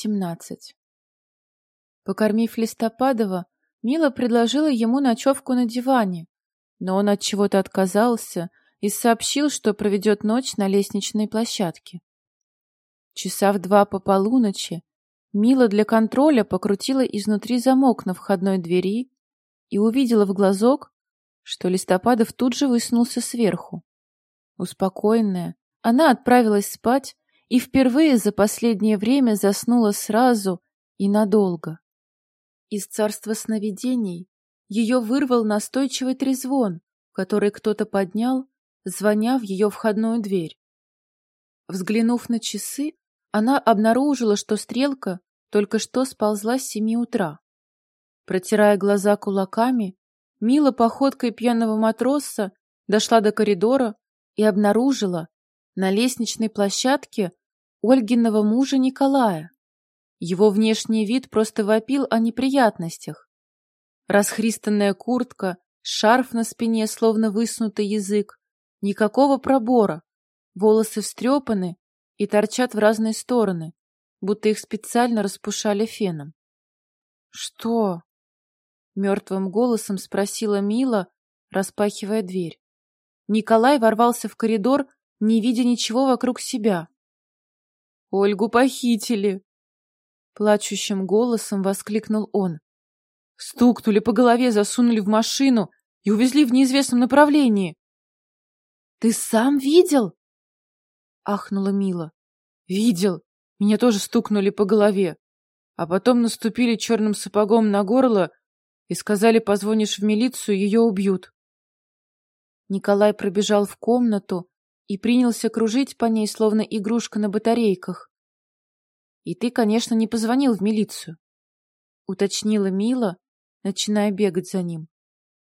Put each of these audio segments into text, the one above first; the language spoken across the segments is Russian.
17. Покормив Листопадова, Мила предложила ему ночевку на диване, но он от чего-то отказался и сообщил, что проведет ночь на лестничной площадке. Часа в два по полуночи Мила для контроля покрутила изнутри замок на входной двери и увидела в глазок, что Листопадов тут же высунулся сверху. Успокоенная, она отправилась спать и впервые за последнее время заснула сразу и надолго. Из царства сновидений ее вырвал настойчивый трезвон, который кто-то поднял, звоня в ее входную дверь. Взглянув на часы, она обнаружила, что стрелка только что сползла с семи утра. Протирая глаза кулаками, Мила походкой пьяного матроса дошла до коридора и обнаружила на лестничной площадке Ольгиного мужа Николая. Его внешний вид просто вопил о неприятностях. Расхристанная куртка, шарф на спине, словно высунутый язык, никакого пробора, волосы встрепаны и торчат в разные стороны, будто их специально распушали феном. «Что?» — мертвым голосом спросила Мила, распахивая дверь. Николай ворвался в коридор, не видя ничего вокруг себя. Ольгу похитили!» Плачущим голосом воскликнул он. Стукнули по голове, засунули в машину и увезли в неизвестном направлении. «Ты сам видел?» Ахнула Мила. «Видел. Меня тоже стукнули по голове. А потом наступили черным сапогом на горло и сказали, позвонишь в милицию, ее убьют». Николай пробежал в комнату, и принялся кружить по ней, словно игрушка на батарейках. «И ты, конечно, не позвонил в милицию», — уточнила Мила, начиная бегать за ним.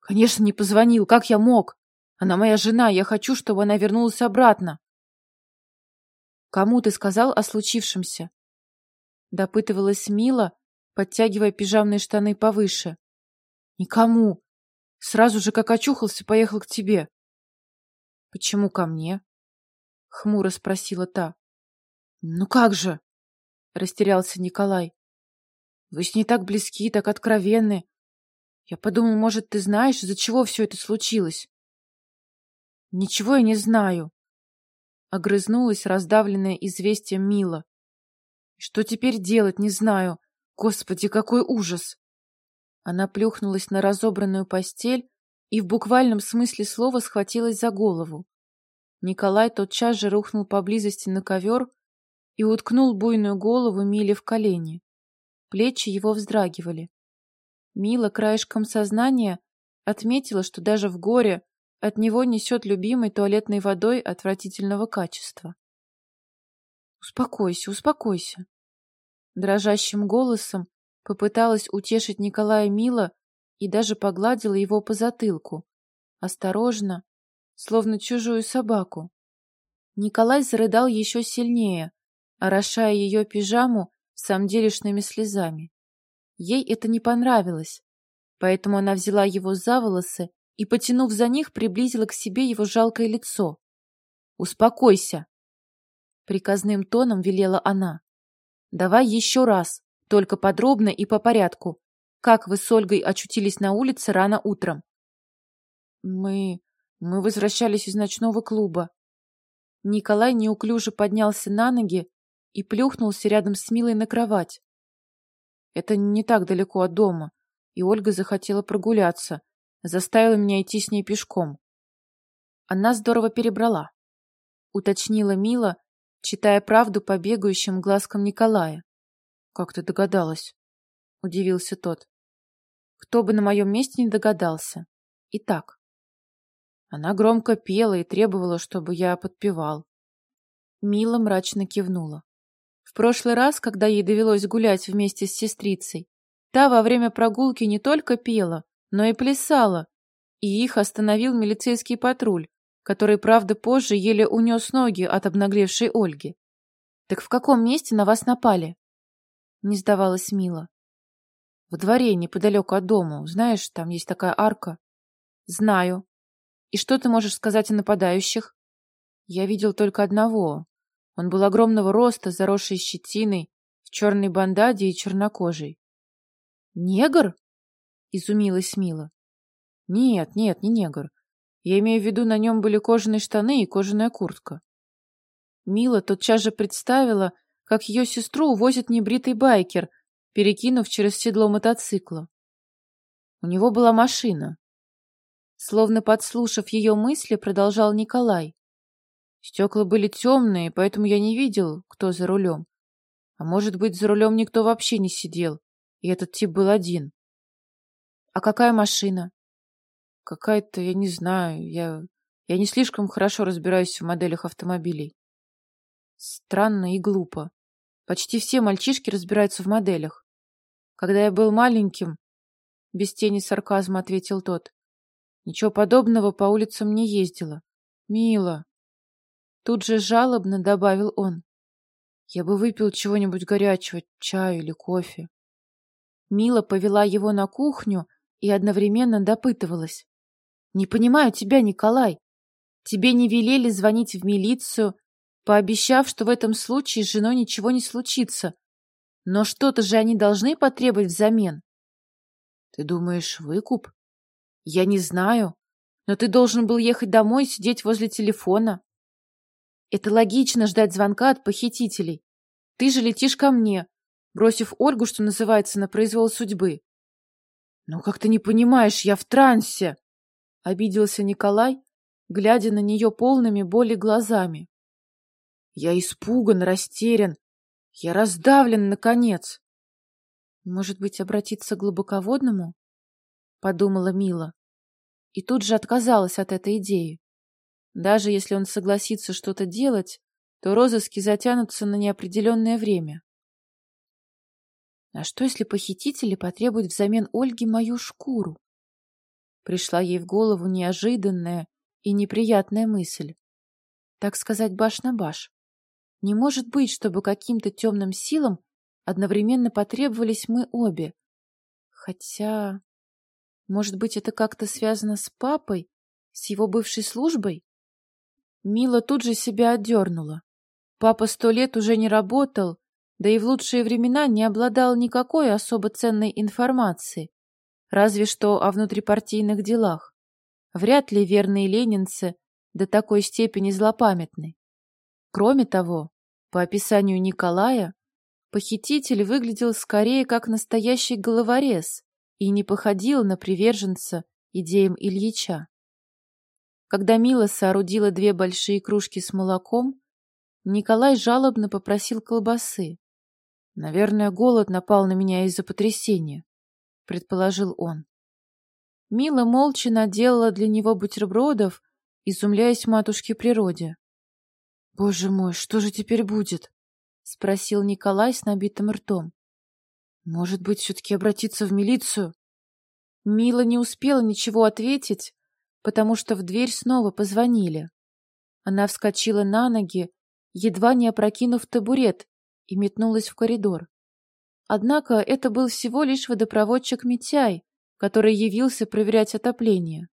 «Конечно, не позвонил. Как я мог? Она моя жена, я хочу, чтобы она вернулась обратно». «Кому ты сказал о случившемся?» Допытывалась Мила, подтягивая пижамные штаны повыше. «Никому. Сразу же, как очухался, поехал к тебе». «Почему ко мне?» — хмуро спросила та. — Ну как же? — растерялся Николай. — Вы с ней так близки, так откровенны. Я подумал, может, ты знаешь, из-за чего все это случилось? — Ничего я не знаю. Огрызнулась, раздавленная известием Мила. — Что теперь делать, не знаю. Господи, какой ужас! Она плюхнулась на разобранную постель и в буквальном смысле слова схватилась за голову. Николай тотчас же рухнул поблизости на ковер и уткнул буйную голову Миле в колени. Плечи его вздрагивали. Мила краешком сознания отметила, что даже в горе от него несет любимой туалетной водой отвратительного качества. «Успокойся, успокойся!» Дрожащим голосом попыталась утешить Николая Мила и даже погладила его по затылку. Осторожно, словно чужую собаку. Николай зарыдал еще сильнее, орошая ее пижаму самделишными слезами. Ей это не понравилось, поэтому она взяла его за волосы и, потянув за них, приблизила к себе его жалкое лицо. «Успокойся!» Приказным тоном велела она. «Давай еще раз, только подробно и по порядку. Как вы с Ольгой очутились на улице рано утром?» «Мы... Мы возвращались из ночного клуба. Николай неуклюже поднялся на ноги и плюхнулся рядом с Милой на кровать. Это не так далеко от дома, и Ольга захотела прогуляться, заставила меня идти с ней пешком. Она здорово перебрала, уточнила Мила, читая правду по бегающим глазкам Николая. Как ты догадалась? удивился тот. Кто бы на моем месте не догадался. Итак, она громко пела и требовала, чтобы я подпевал. Мила мрачно кивнула. В прошлый раз, когда ей довелось гулять вместе с сестрицей, та во время прогулки не только пела, но и плясала, и их остановил милицейский патруль, который, правда, позже еле унес ноги от обнаглевшей Ольги. «Так в каком месте на вас напали?» Не сдавалась Мила. «В дворе, неподалеку от дома. Знаешь, там есть такая арка». «Знаю», и что ты можешь сказать о нападающих? Я видел только одного. Он был огромного роста, заросший щетиной, в черной бандаде и чернокожей. «Негр?» — изумилась Мила. «Нет, нет, не негр. Я имею в виду, на нем были кожаные штаны и кожаная куртка». Мила тотчас же представила, как ее сестру увозит небритый байкер, перекинув через седло мотоцикла. У него была машина. Словно подслушав ее мысли, продолжал Николай. Стекла были темные, поэтому я не видел, кто за рулем. А может быть, за рулем никто вообще не сидел, и этот тип был один. А какая машина? Какая-то, я не знаю, я... Я не слишком хорошо разбираюсь в моделях автомобилей. Странно и глупо. Почти все мальчишки разбираются в моделях. Когда я был маленьким, без тени сарказма ответил тот, ничего подобного по улицам не ездила. Мило. Тут же жалобно добавил он. Я бы выпил чего-нибудь горячего, чаю или кофе. Мила повела его на кухню и одновременно допытывалась. «Не понимаю тебя, Николай. Тебе не велели звонить в милицию, пообещав, что в этом случае с женой ничего не случится. Но что-то же они должны потребовать взамен. Ты думаешь, выкуп? Я не знаю. Но ты должен был ехать домой и сидеть возле телефона. Это логично ждать звонка от похитителей. Ты же летишь ко мне, бросив Ольгу, что называется, на произвол судьбы. Ну, как ты не понимаешь, я в трансе! Обиделся Николай, глядя на нее полными боли глазами. Я испуган, растерян. Я раздавлен, наконец. Может быть, обратиться к глубоководному? Подумала Мила. И тут же отказалась от этой идеи. Даже если он согласится что-то делать, то розыски затянутся на неопределенное время. А что, если похитители потребуют взамен Ольги мою шкуру? Пришла ей в голову неожиданная и неприятная мысль. Так сказать, баш на баш. Не может быть, чтобы каким-то темным силам одновременно потребовались мы обе. Хотя... Может быть, это как-то связано с папой, с его бывшей службой? Мила тут же себя отдернула. Папа сто лет уже не работал, да и в лучшие времена не обладал никакой особо ценной информацией, разве что о внутрипартийных делах. Вряд ли верные ленинцы до такой степени злопамятны. Кроме того, по описанию Николая, похититель выглядел скорее как настоящий головорез и не походил на приверженца идеям Ильича. Когда Мила соорудила две большие кружки с молоком, Николай жалобно попросил колбасы. «Наверное, голод напал на меня из-за потрясения», — предположил он. Мила молча наделала для него бутербродов, изумляясь матушке природе. «Боже мой, что же теперь будет?» — спросил Николай с набитым ртом. «Может быть, все-таки обратиться в милицию?» Мила не успела ничего ответить, потому что в дверь снова позвонили. Она вскочила на ноги, едва не опрокинув табурет, и метнулась в коридор. Однако это был всего лишь водопроводчик Митяй, который явился проверять отопление.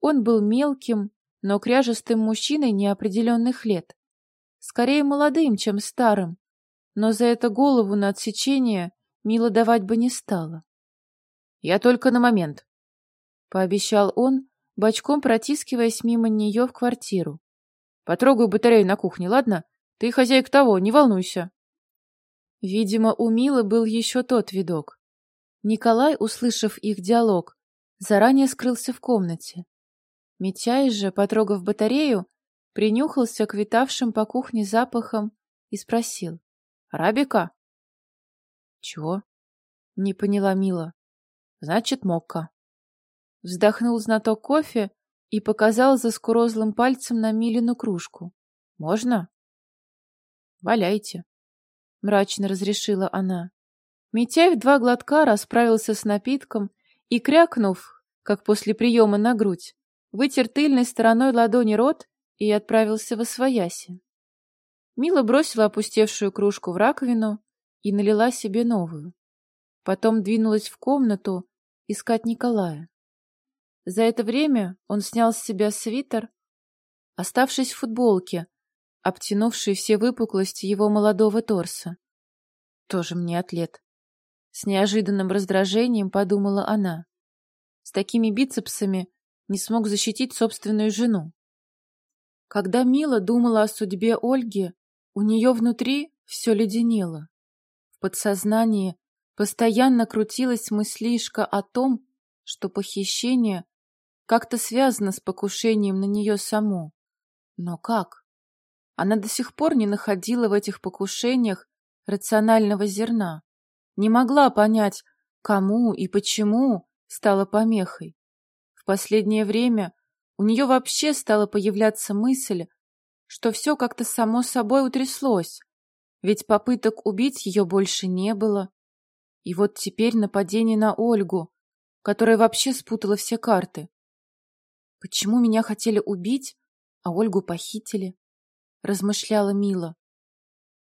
Он был мелким, но кряжестым мужчиной неопределенных лет скорее молодым, чем старым, но за это голову на отсечение Мила давать бы не стала. — Я только на момент, — пообещал он, бочком протискиваясь мимо нее в квартиру. — Потрогаю батарею на кухне, ладно? Ты хозяйка того, не волнуйся. Видимо, у Милы был еще тот видок. Николай, услышав их диалог, заранее скрылся в комнате. Митяй же, потрогав батарею, принюхался к витавшим по кухне запахам и спросил. «Рабика?» «Чего?» — не поняла Мила. «Значит, мокка». Вздохнул знаток кофе и показал за скурозлым пальцем на Милину кружку. «Можно?» «Валяйте», — мрачно разрешила она. Митяй в два глотка расправился с напитком и, крякнув, как после приема на грудь, вытер тыльной стороной ладони рот и отправился во свояси. Мила бросила опустевшую кружку в раковину и налила себе новую. Потом двинулась в комнату искать Николая. За это время он снял с себя свитер, оставшись в футболке, обтянувшей все выпуклости его молодого торса. Тоже мне атлет. С неожиданным раздражением подумала она. С такими бицепсами не смог защитить собственную жену. Когда Мила думала о судьбе Ольги, у нее внутри все леденело. В подсознании постоянно крутилась мыслишка о том, что похищение как-то связано с покушением на нее саму. Но как? Она до сих пор не находила в этих покушениях рационального зерна, не могла понять, кому и почему стала помехой. В последнее время у нее вообще стала появляться мысль, что все как-то само собой утряслось, ведь попыток убить ее больше не было. И вот теперь нападение на Ольгу, которая вообще спутала все карты. Почему меня хотели убить, а Ольгу похитили? Размышляла Мила.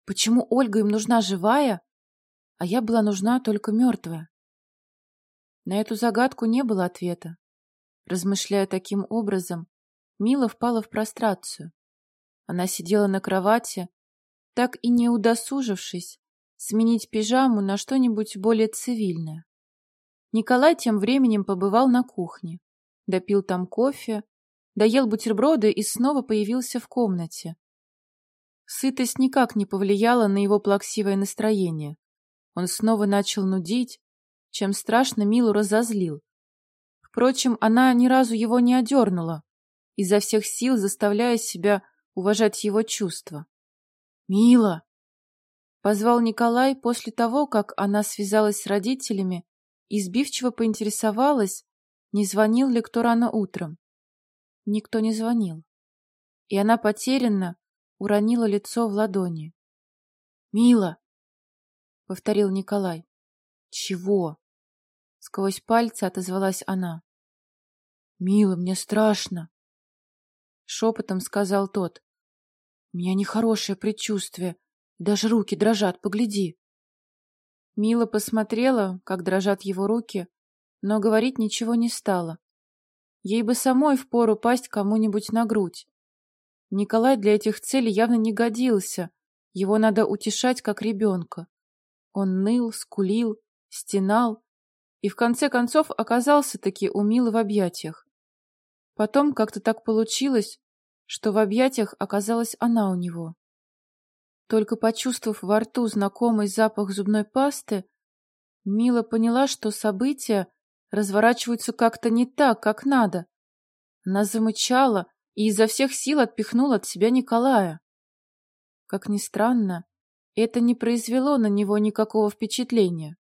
Почему Ольга им нужна живая, а я была нужна только мертвая? На эту загадку не было ответа. Размышляя таким образом, Мила впала в прострацию. Она сидела на кровати, так и не удосужившись сменить пижаму на что-нибудь более цивильное. Николай тем временем побывал на кухне, допил там кофе, доел бутерброды и снова появился в комнате. Сытость никак не повлияла на его плаксивое настроение. Он снова начал нудить, чем страшно Милу разозлил. Впрочем, она ни разу его не одернула, изо всех сил заставляя себя уважать его чувства. «Мила!» — позвал Николай после того, как она связалась с родителями и сбивчиво поинтересовалась, не звонил ли кто рано утром. Никто не звонил. И она потерянно уронила лицо в ладони. «Мила!» — повторил Николай. «Чего?» — сквозь пальцы отозвалась она. «Мила, мне страшно!» Шепотом сказал тот. «У меня нехорошее предчувствие. Даже руки дрожат, погляди!» Мила посмотрела, как дрожат его руки, но говорить ничего не стала. Ей бы самой впору пасть кому-нибудь на грудь. Николай для этих целей явно не годился, его надо утешать, как ребенка. Он ныл, скулил, стенал и в конце концов оказался-таки у Милы в объятиях. Потом как-то так получилось, что в объятиях оказалась она у него. Только почувствовав во рту знакомый запах зубной пасты, Мила поняла, что события разворачиваются как-то не так, как надо. Она замычала и изо всех сил отпихнула от себя Николая. Как ни странно, это не произвело на него никакого впечатления.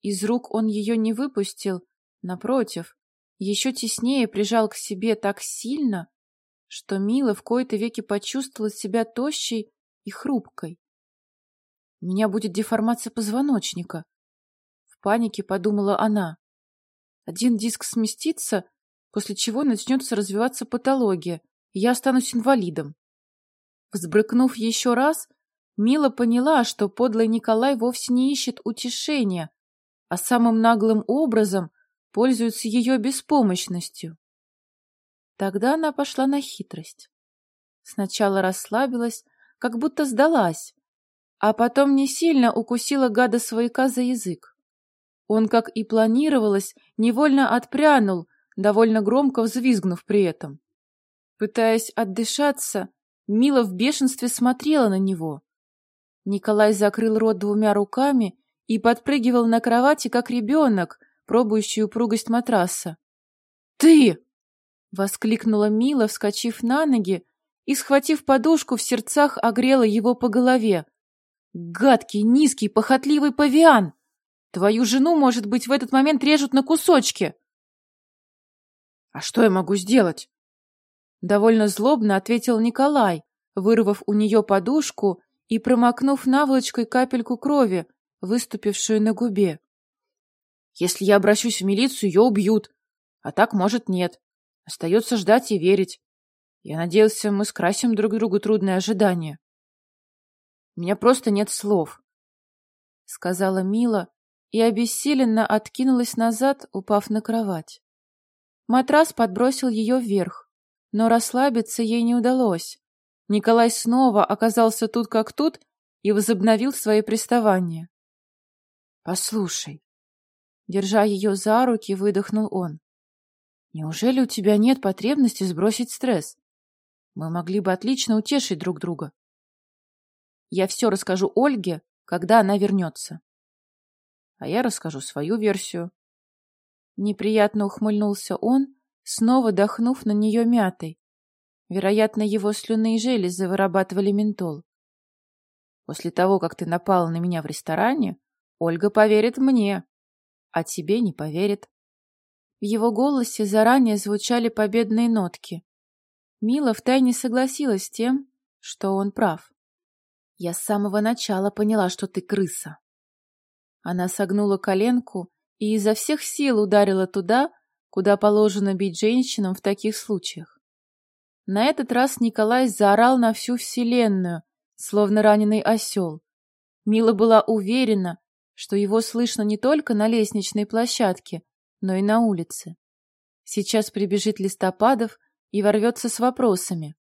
Из рук он ее не выпустил, напротив, еще теснее прижал к себе так сильно, что Мила в кои-то веки почувствовала себя тощей и хрупкой. «У меня будет деформация позвоночника», — в панике подумала она. «Один диск сместится, после чего начнется развиваться патология, и я останусь инвалидом». Взбрыкнув еще раз, Мила поняла, что подлый Николай вовсе не ищет утешения, а самым наглым образом пользуются ее беспомощностью. Тогда она пошла на хитрость. Сначала расслабилась, как будто сдалась, а потом не сильно укусила гада свояка за язык. Он, как и планировалось, невольно отпрянул, довольно громко взвизгнув при этом. Пытаясь отдышаться, Мила в бешенстве смотрела на него. Николай закрыл рот двумя руками и подпрыгивал на кровати, как ребенок, пробующий упругость матраса. «Ты!» — воскликнула Мила, вскочив на ноги и, схватив подушку, в сердцах огрела его по голове. «Гадкий, низкий, похотливый павиан! Твою жену, может быть, в этот момент режут на кусочки!» «А что я могу сделать?» Довольно злобно ответил Николай, вырвав у нее подушку и промокнув наволочкой капельку крови, выступившую на губе. Если я обращусь в милицию, ее убьют. А так, может, нет. Остается ждать и верить. Я надеялся, мы скрасим друг другу трудное ожидание. У меня просто нет слов, — сказала Мила и обессиленно откинулась назад, упав на кровать. Матрас подбросил ее вверх, но расслабиться ей не удалось. Николай снова оказался тут как тут и возобновил свои приставания. «Послушай», держа ее за руки, выдохнул он. «Неужели у тебя нет потребности сбросить стресс? Мы могли бы отлично утешить друг друга. Я все расскажу Ольге, когда она вернется. А я расскажу свою версию. Неприятно ухмыльнулся он, снова дохнув на нее мятой. Вероятно, его слюнные железы вырабатывали ментол. После того, как ты напала на меня в ресторане, Ольга поверит мне, а тебе не поверит. В его голосе заранее звучали победные нотки. Мила втайне согласилась с тем, что он прав. Я с самого начала поняла, что ты крыса. Она согнула коленку и изо всех сил ударила туда, куда положено бить женщинам в таких случаях. На этот раз Николай заорал на всю вселенную, словно раненый осел. Мила была уверена, что его слышно не только на лестничной площадке, но и на улице. Сейчас прибежит Листопадов и ворвется с вопросами.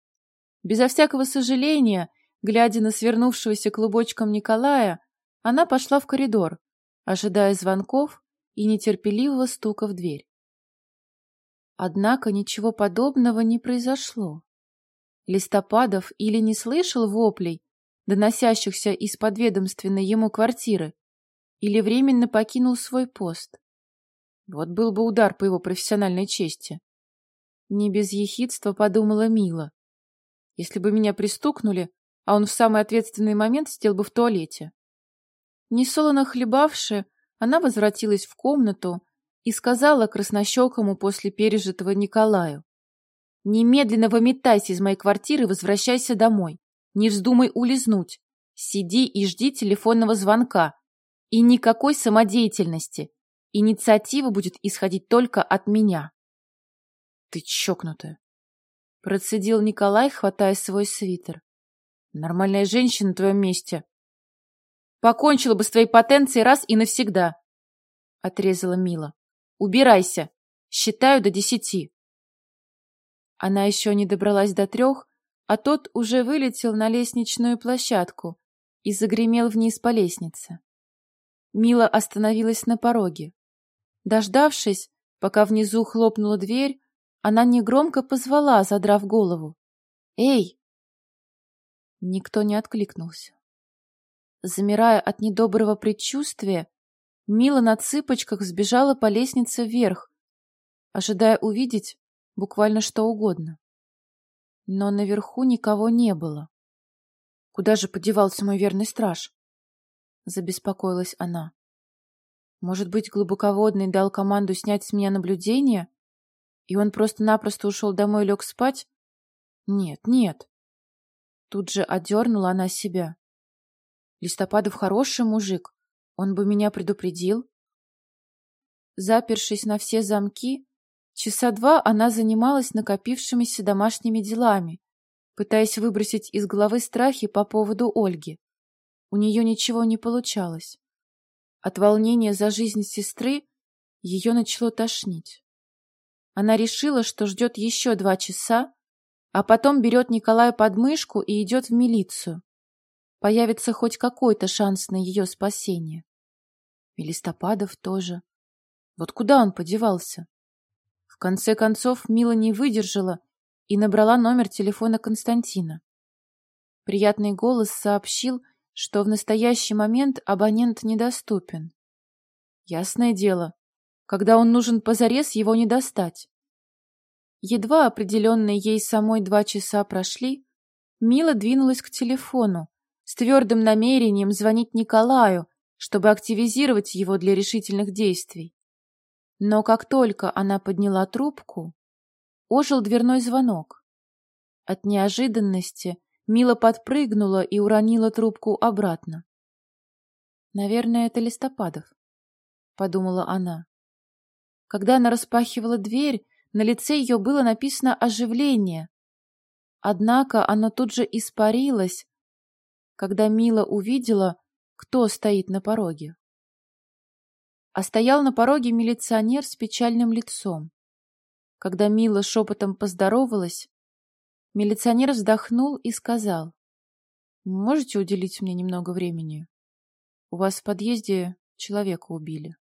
Безо всякого сожаления, глядя на свернувшегося клубочком Николая, она пошла в коридор, ожидая звонков и нетерпеливого стука в дверь. Однако ничего подобного не произошло. Листопадов или не слышал воплей, доносящихся из подведомственной ему квартиры, или временно покинул свой пост. Вот был бы удар по его профессиональной чести. Не без ехидства подумала Мила. Если бы меня пристукнули, а он в самый ответственный момент сидел бы в туалете. Несолоно хлебавши, она возвратилась в комнату и сказала краснощекому после пережитого Николаю. Немедленно выметайся из моей квартиры и возвращайся домой. Не вздумай улизнуть. Сиди и жди телефонного звонка. И никакой самодеятельности. Инициатива будет исходить только от меня. Ты чокнутая. Процедил Николай, хватая свой свитер. Нормальная женщина на твоем месте. Покончила бы с твоей потенцией раз и навсегда. Отрезала Мила. Убирайся. Считаю до десяти. Она еще не добралась до трех, а тот уже вылетел на лестничную площадку и загремел вниз по лестнице. Мила остановилась на пороге. Дождавшись, пока внизу хлопнула дверь, она негромко позвала, задрав голову. «Эй!» Никто не откликнулся. Замирая от недоброго предчувствия, Мила на цыпочках сбежала по лестнице вверх, ожидая увидеть буквально что угодно. Но наверху никого не было. Куда же подевался мой верный страж? Забеспокоилась она. Может быть, глубоководный дал команду снять с меня наблюдение, и он просто-напросто ушел домой и лег спать? Нет, нет. Тут же одернула она себя. Листопадов хороший мужик, он бы меня предупредил. Запершись на все замки, Часа два она занималась накопившимися домашними делами, пытаясь выбросить из головы страхи по поводу Ольги. У нее ничего не получалось. От волнения за жизнь сестры ее начало тошнить. Она решила, что ждет еще два часа, а потом берет Николая под мышку и идет в милицию. Появится хоть какой-то шанс на ее спасение. И Листопадов тоже. Вот куда он подевался? конце концов, Мила не выдержала и набрала номер телефона Константина. Приятный голос сообщил, что в настоящий момент абонент недоступен. Ясное дело, когда он нужен позарез, его не достать. Едва определенные ей самой два часа прошли, Мила двинулась к телефону с твердым намерением звонить Николаю, чтобы активизировать его для решительных действий. Но как только она подняла трубку, ожил дверной звонок. От неожиданности Мила подпрыгнула и уронила трубку обратно. «Наверное, это Листопадов», — подумала она. Когда она распахивала дверь, на лице ее было написано «оживление». Однако оно тут же испарилось, когда Мила увидела, кто стоит на пороге а стоял на пороге милиционер с печальным лицом. Когда Мила шепотом поздоровалась, милиционер вздохнул и сказал. Можете уделить мне немного времени? У вас в подъезде человека убили.